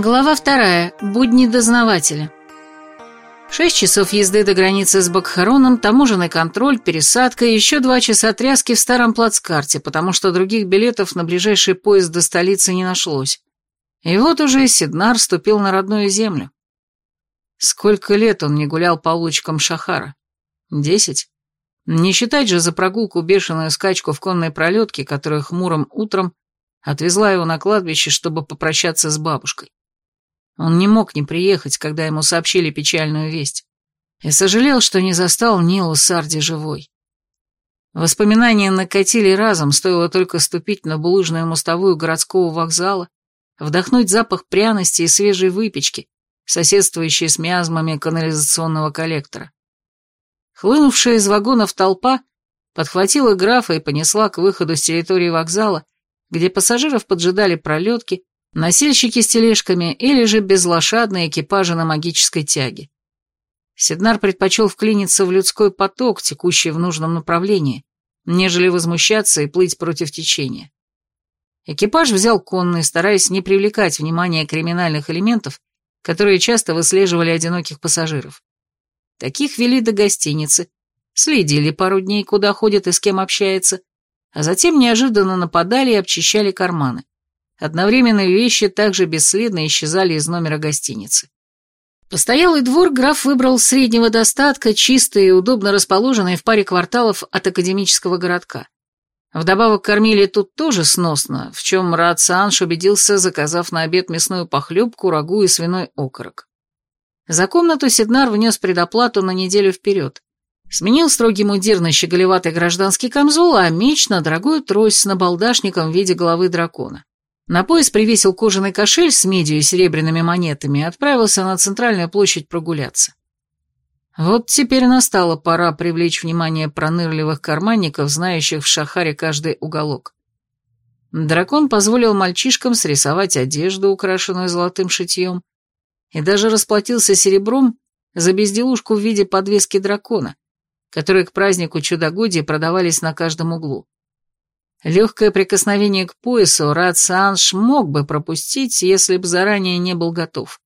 Глава вторая. Будни дознавателя. Шесть часов езды до границы с Бакхароном, таможенный контроль, пересадка и еще два часа тряски в старом плацкарте, потому что других билетов на ближайший поезд до столицы не нашлось. И вот уже Сиднар ступил на родную землю. Сколько лет он не гулял по улочкам Шахара? Десять? Не считать же за прогулку бешеную скачку в конной пролетке, которая хмурым утром отвезла его на кладбище, чтобы попрощаться с бабушкой. Он не мог не приехать, когда ему сообщили печальную весть, и сожалел, что не застал Нилу Сарди живой. Воспоминания накатили разом, стоило только ступить на булыжную мостовую городского вокзала, вдохнуть запах пряности и свежей выпечки, соседствующей с миазмами канализационного коллектора. Хлынувшая из вагонов толпа подхватила графа и понесла к выходу с территории вокзала, где пассажиров поджидали пролетки, носильщики с тележками или же безлошадные экипажи на магической тяге. Сиднар предпочел вклиниться в людской поток, текущий в нужном направлении, нежели возмущаться и плыть против течения. Экипаж взял конный, стараясь не привлекать внимания криминальных элементов, которые часто выслеживали одиноких пассажиров. Таких вели до гостиницы, следили пару дней, куда ходит и с кем общается, а затем неожиданно нападали и обчищали карманы. Одновременно вещи также бесследно исчезали из номера гостиницы. Постоялый двор граф выбрал среднего достатка, чистый и удобно расположенный в паре кварталов от академического городка. Вдобавок кормили тут тоже сносно, в чем Рад Санш убедился, заказав на обед мясную похлебку, рагу и свиной окорок. За комнату Сиднар внес предоплату на неделю вперед. Сменил строгий мундир на щеголеватый гражданский камзол, а меч на дорогую трость с набалдашником в виде головы дракона. На пояс привесил кожаный кошель с медью и серебряными монетами и отправился на центральную площадь прогуляться. Вот теперь настала пора привлечь внимание пронырливых карманников, знающих в Шахаре каждый уголок. Дракон позволил мальчишкам срисовать одежду, украшенную золотым шитьем, и даже расплатился серебром за безделушку в виде подвески дракона, которые к празднику чудогодия продавались на каждом углу. Легкое прикосновение к поясу Рад Санш мог бы пропустить, если бы заранее не был готов.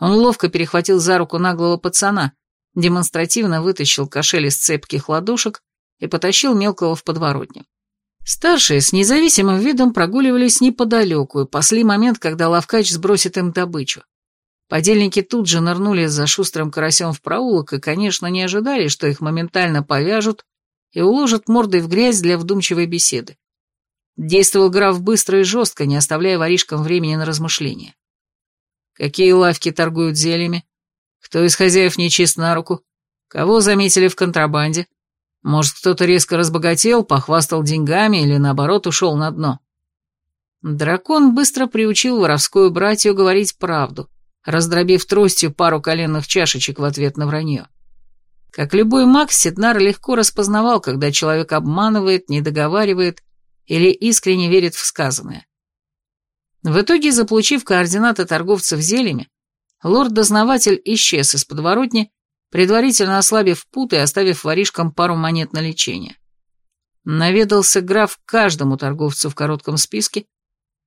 Он ловко перехватил за руку наглого пацана, демонстративно вытащил кошель из цепких ладошек и потащил мелкого в подворотню. Старшие с независимым видом прогуливались неподалеку и пасли момент, когда ловкач сбросит им добычу. Подельники тут же нырнули за шустрым карасем в проулок и, конечно, не ожидали, что их моментально повяжут и уложат мордой в грязь для вдумчивой беседы. Действовал граф быстро и жестко, не оставляя воришкам времени на размышления. Какие лавки торгуют зельями? Кто из хозяев нечист на руку? Кого заметили в контрабанде? Может, кто-то резко разбогател, похвастал деньгами или, наоборот, ушел на дно? Дракон быстро приучил воровскую братью говорить правду, раздробив тростью пару коленных чашечек в ответ на вранье. Как любой маг, Сиднар легко распознавал, когда человек обманывает, недоговаривает или искренне верит в сказанное. В итоге, заполучив координаты торговцев зельями, лорд-дознаватель исчез из подворотни, предварительно ослабив путы и оставив воришкам пару монет на лечение. Наведался граф каждому торговцу в коротком списке,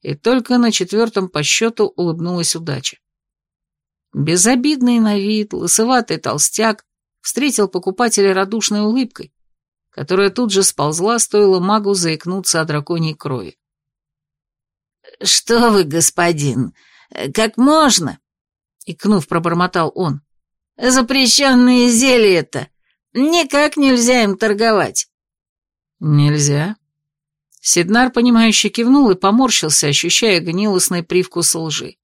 и только на четвертом по счету улыбнулась удача. Безобидный на вид, лысоватый толстяк, встретил покупателя радушной улыбкой, которая тут же сползла, стоило магу заикнуться о драконьей крови. «Что вы, господин, как можно?» — икнув, пробормотал он. «Запрещенные зелья-то! Никак нельзя им торговать!» «Нельзя?» Сиднар, понимающе кивнул и поморщился, ощущая гнилостный привкус лжи.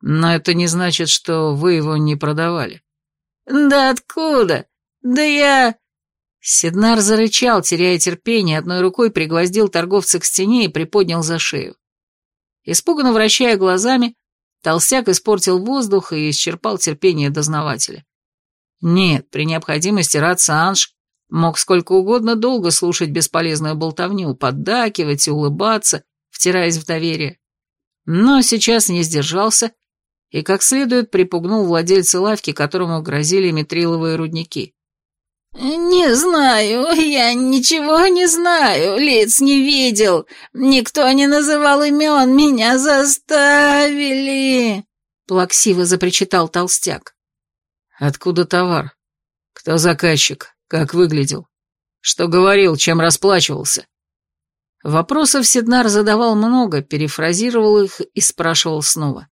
«Но это не значит, что вы его не продавали». «Да откуда? Да я...» Сиднар зарычал, теряя терпение, одной рукой пригвоздил торговца к стене и приподнял за шею. Испуганно вращая глазами, толстяк испортил воздух и исчерпал терпение дознавателя. Нет, при необходимости Рад Саанш мог сколько угодно долго слушать бесполезную болтовню, поддакивать и улыбаться, втираясь в доверие. Но сейчас не сдержался и как следует припугнул владельца лавки, которому грозили метриловые рудники. «Не знаю, я ничего не знаю, лиц не видел, никто не называл имен, меня заставили!» Плаксиво запричитал толстяк. «Откуда товар? Кто заказчик? Как выглядел? Что говорил, чем расплачивался?» Вопросов Сиднар задавал много, перефразировал их и спрашивал снова.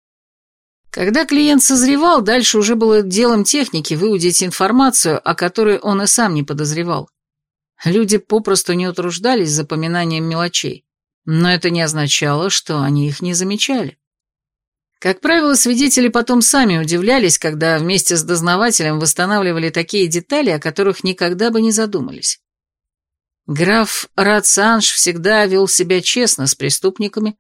Когда клиент созревал, дальше уже было делом техники выудить информацию, о которой он и сам не подозревал. Люди попросту не утруждались запоминанием мелочей, но это не означало, что они их не замечали. Как правило, свидетели потом сами удивлялись, когда вместе с дознавателем восстанавливали такие детали, о которых никогда бы не задумались. Граф Рацанж всегда вел себя честно с преступниками,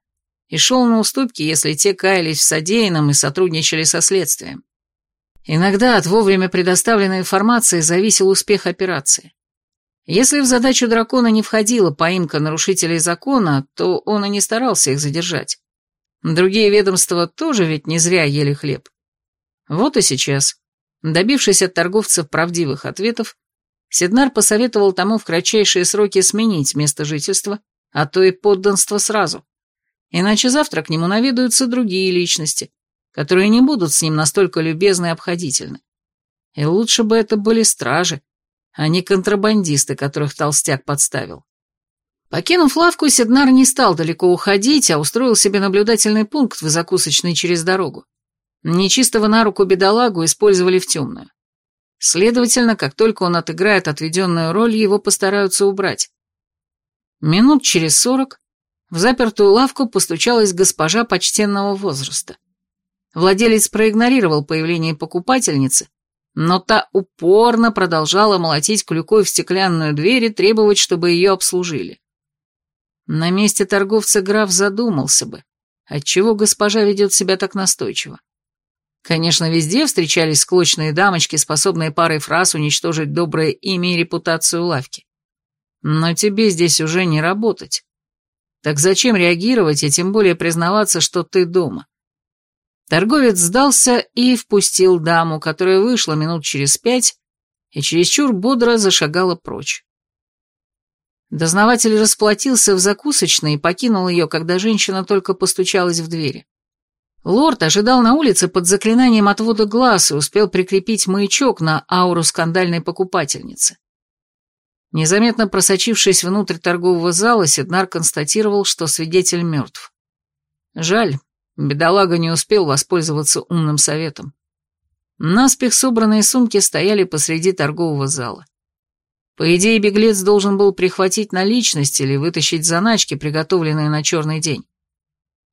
и шел на уступки, если те каялись в содеянном и сотрудничали со следствием. Иногда от вовремя предоставленной информации зависел успех операции. Если в задачу дракона не входила поимка нарушителей закона, то он и не старался их задержать. Другие ведомства тоже ведь не зря ели хлеб. Вот и сейчас, добившись от торговцев правдивых ответов, Седнар посоветовал тому в кратчайшие сроки сменить место жительства, а то и подданство сразу иначе завтра к нему наведаются другие личности, которые не будут с ним настолько любезны и обходительны. И лучше бы это были стражи, а не контрабандисты, которых толстяк подставил. Покинув лавку, Седнар не стал далеко уходить, а устроил себе наблюдательный пункт в закусочной через дорогу. Нечистого на руку бедолагу использовали в темную. Следовательно, как только он отыграет отведенную роль, его постараются убрать. Минут через сорок в запертую лавку постучалась госпожа почтенного возраста. Владелец проигнорировал появление покупательницы, но та упорно продолжала молотить клюкой в стеклянную дверь и требовать, чтобы ее обслужили. На месте торговца граф задумался бы, отчего госпожа ведет себя так настойчиво. Конечно, везде встречались склочные дамочки, способные парой фраз уничтожить доброе имя и репутацию лавки. Но тебе здесь уже не работать. Так зачем реагировать и тем более признаваться, что ты дома? Торговец сдался и впустил даму, которая вышла минут через пять и чересчур бодро зашагала прочь. Дознаватель расплатился в закусочной и покинул ее, когда женщина только постучалась в двери. Лорд ожидал на улице под заклинанием отвода глаз и успел прикрепить маячок на ауру скандальной покупательницы. Незаметно просочившись внутрь торгового зала, Сиднар констатировал, что свидетель мертв. Жаль, бедолага не успел воспользоваться умным советом. Наспех собранные сумки стояли посреди торгового зала. По идее, беглец должен был прихватить наличность или вытащить заначки, приготовленные на черный день.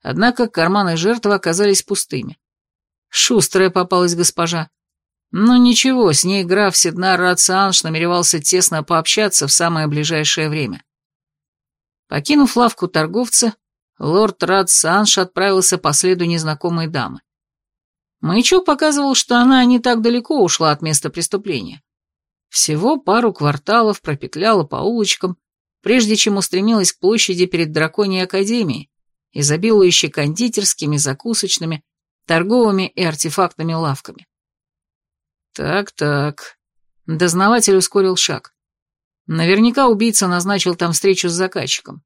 Однако карманы жертвы оказались пустыми. Шустрая попалась госпожа. Но ничего, с ней граф Сиднар Рацианш намеревался тесно пообщаться в самое ближайшее время. Покинув лавку торговца, лорд Рацианш отправился по следу незнакомой дамы. Маячок показывал, что она не так далеко ушла от места преступления. Всего пару кварталов пропетляла по улочкам, прежде чем устремилась к площади перед Драконьей Академией, изобилующей кондитерскими, закусочными, торговыми и артефактными лавками. Так-так. Дознаватель ускорил шаг. Наверняка убийца назначил там встречу с заказчиком.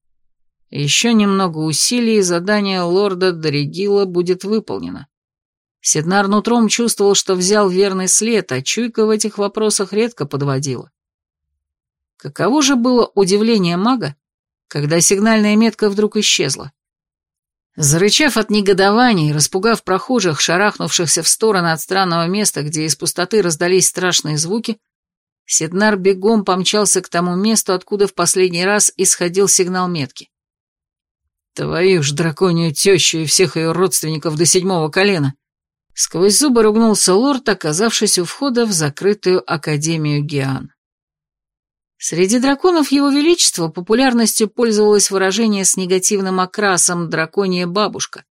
Еще немного усилий, и задание лорда Доригила будет выполнено. Сиднар нутром чувствовал, что взял верный след, а чуйка в этих вопросах редко подводила. Каково же было удивление мага, когда сигнальная метка вдруг исчезла. Зарычав от негодования и распугав прохожих, шарахнувшихся в стороны от странного места, где из пустоты раздались страшные звуки, Сиднар бегом помчался к тому месту, откуда в последний раз исходил сигнал метки. «Твою ж драконью тещу и всех ее родственников до седьмого колена!» Сквозь зубы ругнулся лорд, оказавшись у входа в закрытую Академию Гиан. Среди драконов Его Величества популярностью пользовалось выражение с негативным окрасом «драконья бабушка».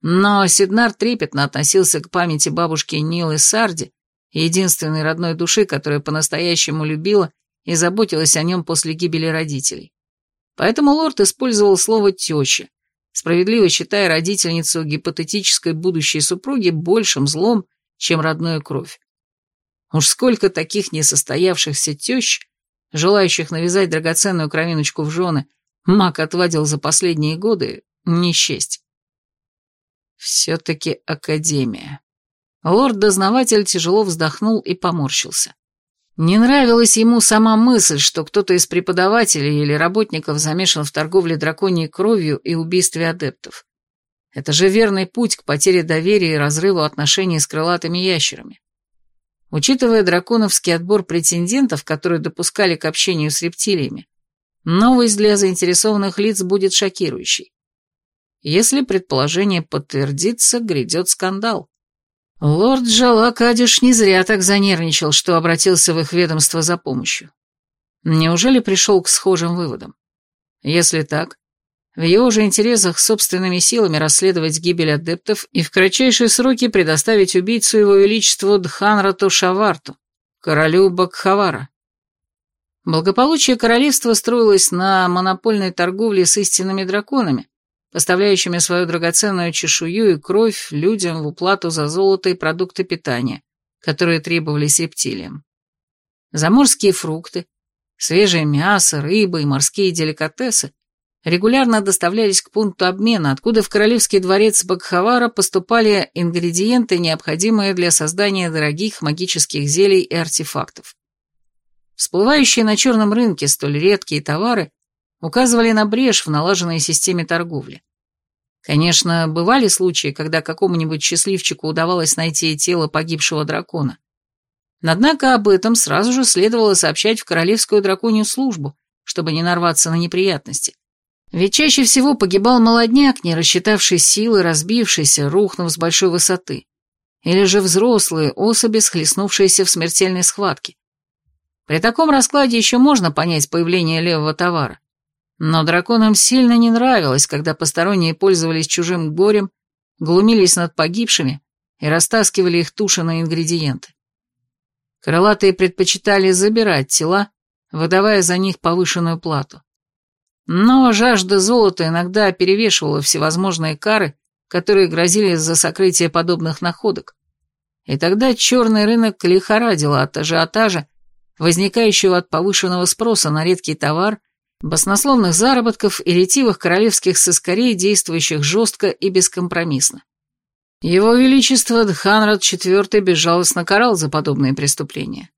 Но Сиднар трепетно относился к памяти бабушки Нилы Сарди, единственной родной души, которая по-настоящему любила и заботилась о нем после гибели родителей. Поэтому лорд использовал слово «теща», справедливо считая родительницу гипотетической будущей супруги большим злом, чем родную кровь. Уж сколько таких несостоявшихся тещ, желающих навязать драгоценную кровиночку в жены, маг отвадил за последние годы, не счесть. Все-таки Академия. Лорд-дознаватель тяжело вздохнул и поморщился. Не нравилась ему сама мысль, что кто-то из преподавателей или работников замешан в торговле драконьей кровью и убийстве адептов. Это же верный путь к потере доверия и разрыву отношений с крылатыми ящерами. Учитывая драконовский отбор претендентов, которые допускали к общению с рептилиями, новость для заинтересованных лиц будет шокирующей. Если предположение подтвердится, грядет скандал. Лорд Джалакадиш не зря так занервничал, что обратился в их ведомство за помощью. Неужели пришел к схожим выводам? Если так, в его же интересах собственными силами расследовать гибель адептов и в кратчайшие сроки предоставить убийцу его величеству Дханрату Шаварту, королю Бакхавара. Благополучие королевства строилось на монопольной торговле с истинными драконами, поставляющими свою драгоценную чешую и кровь людям в уплату за золото и продукты питания, которые требовались рептилиям. Заморские фрукты, свежее мясо, рыба и морские деликатесы регулярно доставлялись к пункту обмена, откуда в королевский дворец Бакхавара поступали ингредиенты, необходимые для создания дорогих магических зелий и артефактов. Всплывающие на черном рынке столь редкие товары указывали на брешь в налаженной системе торговли. Конечно, бывали случаи, когда какому-нибудь счастливчику удавалось найти тело погибшего дракона. Однако об этом сразу же следовало сообщать в Королевскую драконью службу, чтобы не нарваться на неприятности. Ведь чаще всего погибал молодняк, не рассчитавший силы, разбившийся, рухнув с большой высоты. Или же взрослые особи, схлестнувшиеся в смертельной схватке. При таком раскладе еще можно понять появление левого товара. Но драконам сильно не нравилось, когда посторонние пользовались чужим горем, глумились над погибшими и растаскивали их туши на ингредиенты. Крылатые предпочитали забирать тела, выдавая за них повышенную плату. Но жажда золота иногда перевешивала всевозможные кары, которые грозили за сокрытие подобных находок. И тогда черный рынок лихорадил от ажиотажа, возникающего от повышенного спроса на редкий товар баснословных заработков и ретивых королевских сыскарей, действующих жестко и бескомпромиссно. Его Величество Дханрад IV безжалостно карал за подобные преступления.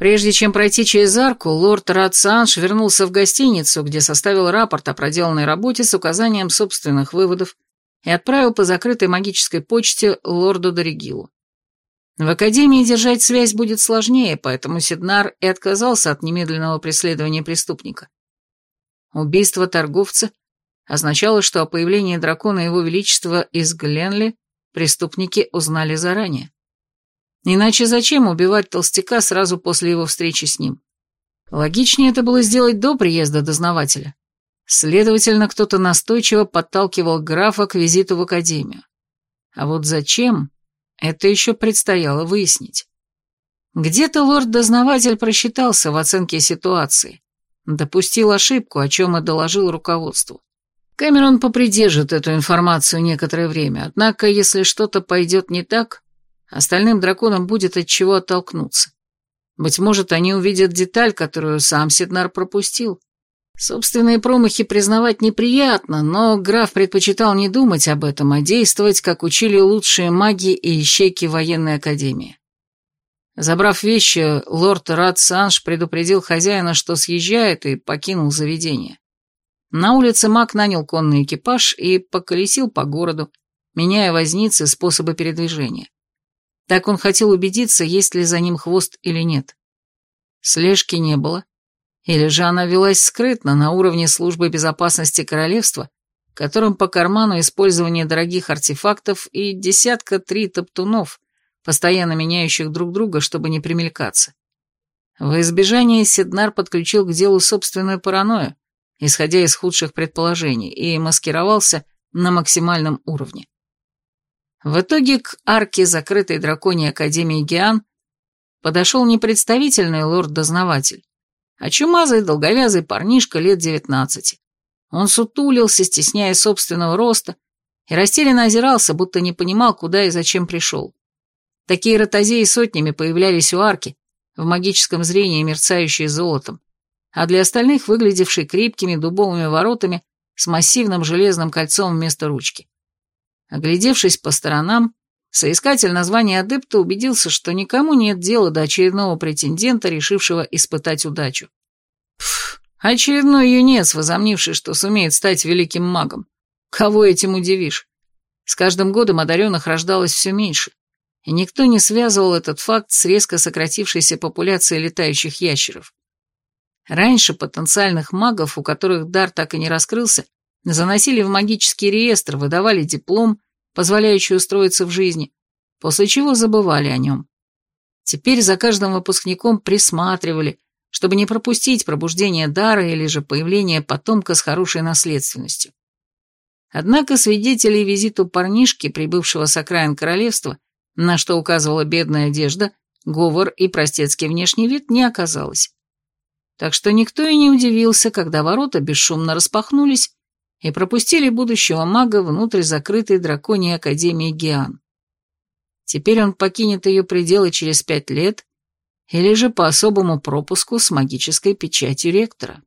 Прежде чем пройти через арку, лорд Радсанш вернулся в гостиницу, где составил рапорт о проделанной работе с указанием собственных выводов и отправил по закрытой магической почте лорду Доригилу. В Академии держать связь будет сложнее, поэтому Сиднар и отказался от немедленного преследования преступника. Убийство торговца означало, что о появлении дракона Его Величества из Гленли преступники узнали заранее. Иначе зачем убивать толстяка сразу после его встречи с ним? Логичнее это было сделать до приезда дознавателя. Следовательно, кто-то настойчиво подталкивал графа к визиту в академию. А вот зачем, это еще предстояло выяснить. Где-то лорд-дознаватель просчитался в оценке ситуации, Допустил ошибку, о чем и доложил руководству. Кэмерон попридержит эту информацию некоторое время, однако, если что-то пойдет не так, остальным драконам будет от чего оттолкнуться. Быть может, они увидят деталь, которую сам Сиднар пропустил. Собственные промахи признавать неприятно, но граф предпочитал не думать об этом, а действовать, как учили лучшие маги и ищейки военной академии. Забрав вещи, лорд Рад Санж предупредил хозяина, что съезжает, и покинул заведение. На улице маг нанял конный экипаж и поколесил по городу, меняя возницы способы передвижения. Так он хотел убедиться, есть ли за ним хвост или нет. Слежки не было. Или же она велась скрытно на уровне службы безопасности королевства, которым по карману использование дорогих артефактов и десятка три топтунов, постоянно меняющих друг друга, чтобы не примелькаться. В избежание Сиднар подключил к делу собственную паранойю, исходя из худших предположений, и маскировался на максимальном уровне. В итоге к арке закрытой драконьей Академии Гиан подошел не представительный лорд-дознаватель, а чумазый долговязый парнишка лет девятнадцати. Он сутулился, стесняя собственного роста, и растерянно озирался, будто не понимал, куда и зачем пришел. Такие ротозеи сотнями появлялись у арки, в магическом зрении мерцающие золотом, а для остальных выглядевшие крепкими дубовыми воротами с массивным железным кольцом вместо ручки. Оглядевшись по сторонам, соискатель названия адепта убедился, что никому нет дела до очередного претендента, решившего испытать удачу. Пф, очередной юнец, возомнивший, что сумеет стать великим магом. Кого этим удивишь? С каждым годом одаренных рождалось все меньше, и никто не связывал этот факт с резко сократившейся популяцией летающих ящеров. Раньше потенциальных магов, у которых дар так и не раскрылся, заносили в магический реестр, выдавали диплом, позволяющий устроиться в жизни, после чего забывали о нем. Теперь за каждым выпускником присматривали, чтобы не пропустить пробуждение дара или же появление потомка с хорошей наследственностью. Однако свидетелей визиту парнишки, прибывшего с окраин королевства, на что указывала бедная одежда, говор и простецкий внешний вид, не оказалось. Так что никто и не удивился, когда ворота бесшумно распахнулись и пропустили будущего мага внутрь закрытой драконьей академии Гиан. Теперь он покинет ее пределы через пять лет или же по особому пропуску с магической печатью ректора.